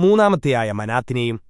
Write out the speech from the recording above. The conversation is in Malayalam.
മൂന്നാമത്തെയായ മനാത്തിനെയും